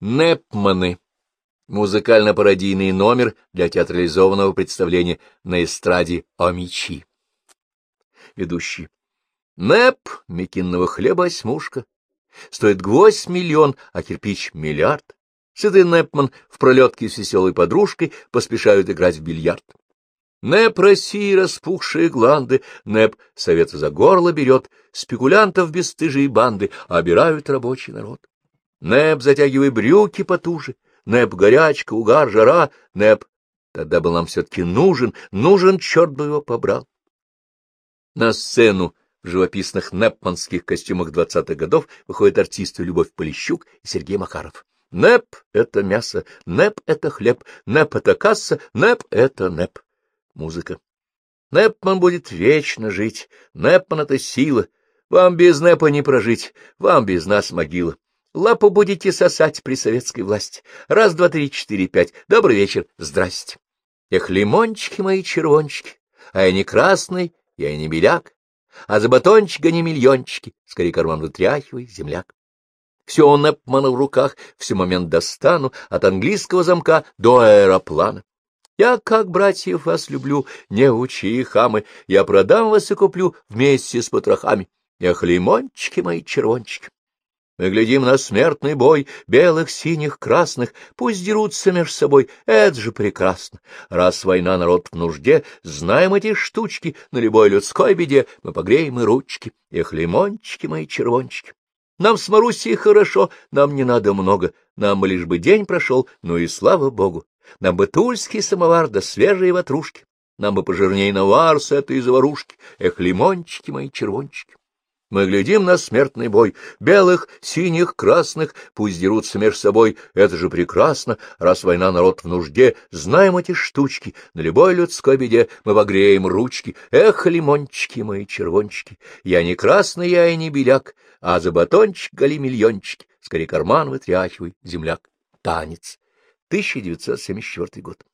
Непманы. Музыкально-пародийный номер для театрализованного представления на эстраде о мечи. Ведущий. Неп мекинного хлеба осьмушка. Стоит гвоздь миллион, а кирпич — миллиард. Сытый Непман в пролетке с веселой подружкой поспешают играть в бильярд. Неп России распухшие гланды, Неп совета за горло берет, спекулянтов бесстыжие банды обирают рабочий народ. Неп затягивай брюки потуже, Неп горячка, угар, жара, Неп тогда был нам все-таки нужен, нужен, черт бы его побрал. На сцену в живописных непманских костюмах двадцатых годов выходят артисты Любовь Полищук и Сергей Макаров. Неп — это мясо, неп — это хлеб, неп — это касса, неп — это неп музыка. Непман будет вечно жить, Непман — это сила. Вам без Непа не прожить, вам без нас могила. Лапу будете сосать при советской власти. Раз, два, три, четыре, пять. Добрый вечер, здрасте. Эх, лимончики мои червончики, а я не красный, я не беляк, а за батончик не миллиончики, скорее карман вытряхивай, земляк. Все у Непмана в руках, все момент достану, от английского замка до аэроплана. Я, как братьев, вас люблю, не учи, хамы, я продам вас и куплю вместе с потрохами. Эх, лимончики мои червончики. Мы глядим на смертный бой белых, синих, красных, пусть дерутся между собой, это же прекрасно. Раз война народ в нужде, знаем эти штучки, на любой людской беде мы погреем и ручки. Эх, лимончики мои червончики. Нам с Марусей хорошо, нам не надо много, нам лишь бы день прошел, ну и слава богу. Нам бы тульский самовар да свежие ватрушки, нам бы пожирней навар с этой заварушки, эх, лимончики мои червончики. Мы глядим на смертный бой, белых, синих, красных, пусть дерутся между собой, это же прекрасно, раз война народ в нужде, знаем эти штучки, на любой людской беде мы погреем ручки, эх, лимончики мои червончики, я не красный, я и не беляк, а за батончик голи миллиончики, скорее карман вытряхивай, земляк, танец. 1974 год.